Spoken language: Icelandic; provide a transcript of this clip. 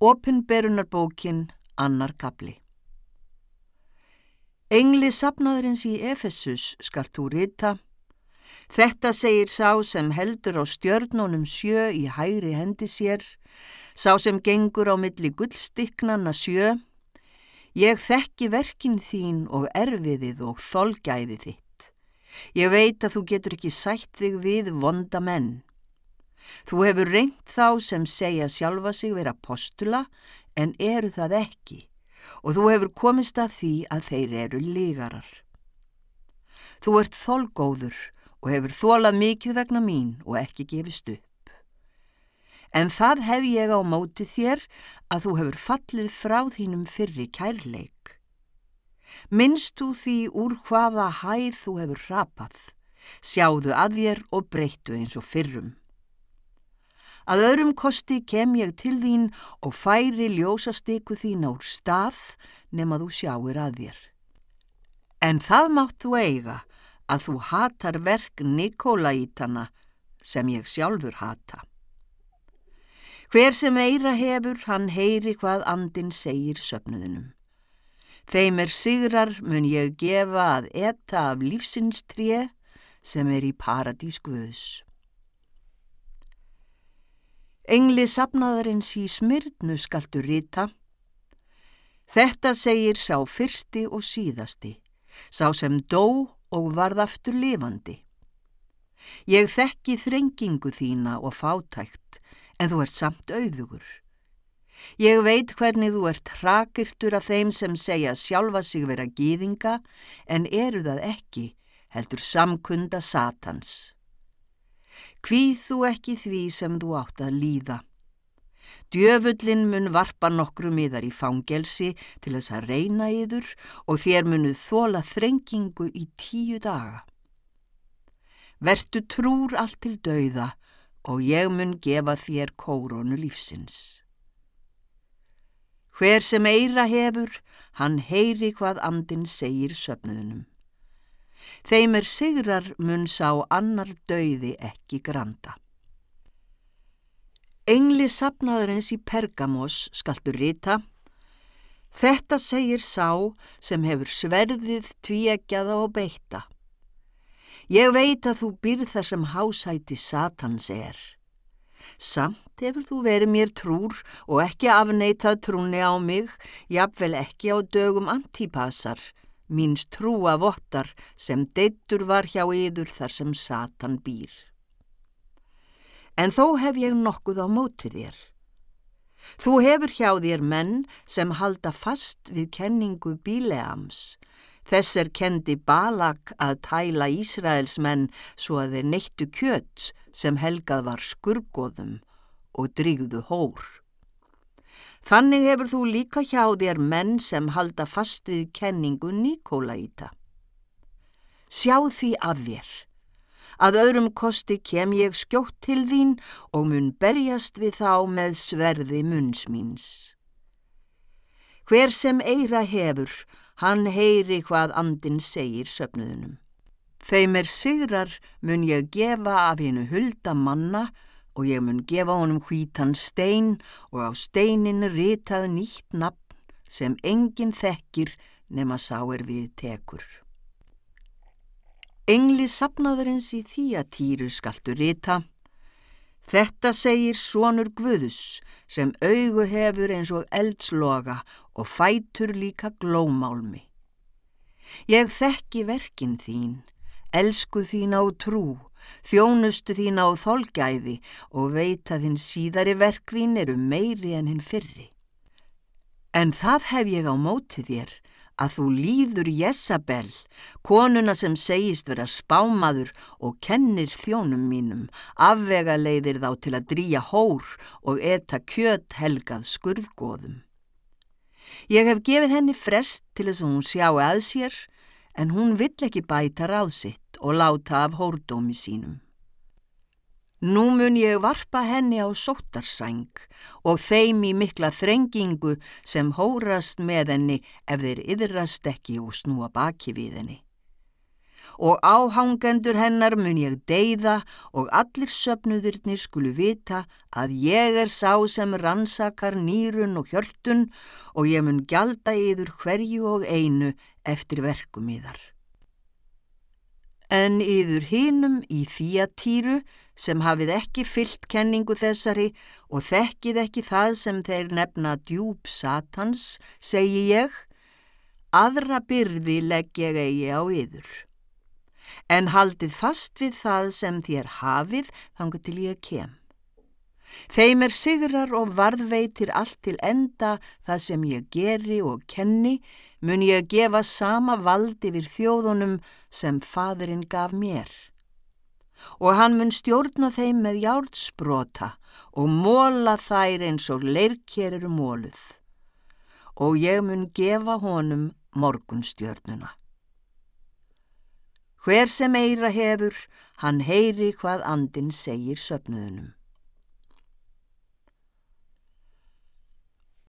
Opinberunarbókin annar kapli Engli sapnaðurins í Efesus skalt þú rita. Þetta segir sá sem heldur á stjörnunum sjö í hægri hendi sér, sá sem gengur á milli gullstikknanna sjö. Ég þekki verkin þín og erfiðið og þolgæði þitt. Ég veit að þú getur ekki sætt þig við vonda menn. Þú hefur reynt þá sem segja sjálfa sig vera postula en eru það ekki og þú hefur komist að því að þeir eru lígarar. Þú ert þolgóður og hefur þólað mikið vegna mín og ekki gefist upp. En það hef ég á móti þér að þú hefur fallið frá þínum fyrri kærleik. Minnst þú því úr hvaða hæð þú hefur rapað, sjáðu að þér og breyttu eins og fyrrum. Að öðrum kosti kem ég til þín og færi ljósastiku þín á stað nema þú sjáir að þér. En það mátt þú eiga að þú hatar verk Nikolaítana sem ég sjálfur hata. Hver sem eira hefur, hann heyri hvað andin segir söpnuðinum. Þeim er sigrar mun ég gefa að etta af lífsins tré sem er í paradískuðus. Engli sapnaðarins í smyrnu skaltu rita. Þetta segir sá fyrsti og síðasti, sá sem dó og varð aftur lifandi. Ég þekki þrengingu þína og fátækt, en þú ert samt auðugur. Ég veit hvernig þú ert hrakirtur af þeim sem segja sjálfa sig vera gýðinga, en eru það ekki, heldur samkunda satans. Hvíð þú ekki því sem þú átt að líða. Djöfullin mun varpa nokkru miðar í fangelsi til þess að reyna yður og þér munuð þóla þrengingu í tíu daga. Vertu trúr allt til dauða og ég mun gefa þér kórónu lífsins. Hver sem eira hefur, hann heyri hvað andin segir söpnuðunum. Þeim er sigrar mun sá annar dauði ekki granda. Engli sapnaðurins í Pergamos skaltur rita. Þetta segir sá sem hefur sverðið tvíegjaða og beita. Ég veit að þú byrð þar sem hásæti satans er. Samt hefur þú verið mér trúr og ekki afneitað trúni á mig, jafnvel ekki á dögum antipasar, míns trúa vottar sem deittur var hjá yður þar sem Satan býr. En þó hef ég nokkuð á móti þér. Þú hefur hjá þér menn sem halda fast við kenningu Bíleams, þess er kendi Balak að tæla Ísraels menn svo að þeir neittu kjöts sem helgað var skurgoðum og drýgðu hór. Þannig hefur þú líka hjá þér menn sem halda fast við kenningu Nikolaíta. Sjá því að þér. Að öðrum kosti kem ég skjótt til þín og mun berjast við þá með sverði munnsmýns. Hver sem eira hefur, hann heyri hvað andin segir söpnuðunum. Þeim er sigrar mun ég gefa af hennu hulda manna og ég mun gefa honum hvítan stein og á steinin ritað nýtt nafn sem enginn þekkir nema sáir við tekur. Engli sapnaðurins í þýjatýru skaltu rita. Þetta segir sonur Guðus sem augu hefur eins og eldsloga og fætur líka glómálmi. Ég þekki verkin þín, elsku þín á trú þjónustu þín á þolgæði og veit að þinn síðari verk þín eru meiri en hinn fyrri. En það hef ég á móti þér að þú líður Jessabel, konuna sem segist vera spámaður og kennir þjónum mínum, afvega leiðir þá til að drýja hór og eta kjöt helgað skurðgóðum. Ég hef gefið henni frest til þess að hún sjá að sér, en hún vill ekki bæta ráð sitt og láta af hórdómi sínum. Nú mun ég varpa henni á sótarsæng og þeim í mikla þrengingu sem hórast með henni ef þeir yðrast ekki og snúa baki við henni. Og áhangendur hennar mun ég deyða og allir söpnuðurnir skulu vita að ég er sá sem rannsakar nýrun og hjörtun og ég mun gjalda yður hverju og einu eftir verkum yðar. En yður hinum í þýjatýru sem hafið ekki fyllt kenningu þessari og þekkið ekki það sem þeir nefna djúb satans, segi ég, aðra byrði legg ég eigi á yður. En haldið fast við það sem þér hafið þangu til ég kem. Þeim er sigrar og varðveitir allt til enda það sem ég geri og kenni, mun ég gefa sama vald yfir þjóðunum sem fadurinn gaf mér. Og hann mun stjórna þeim með jártsbrota og móla þær eins og leirkjerir móluð. Og ég mun gefa honum morgunstjörnuna. Hver sem eira hefur, hann heyri hvað andin segir söpnuðunum.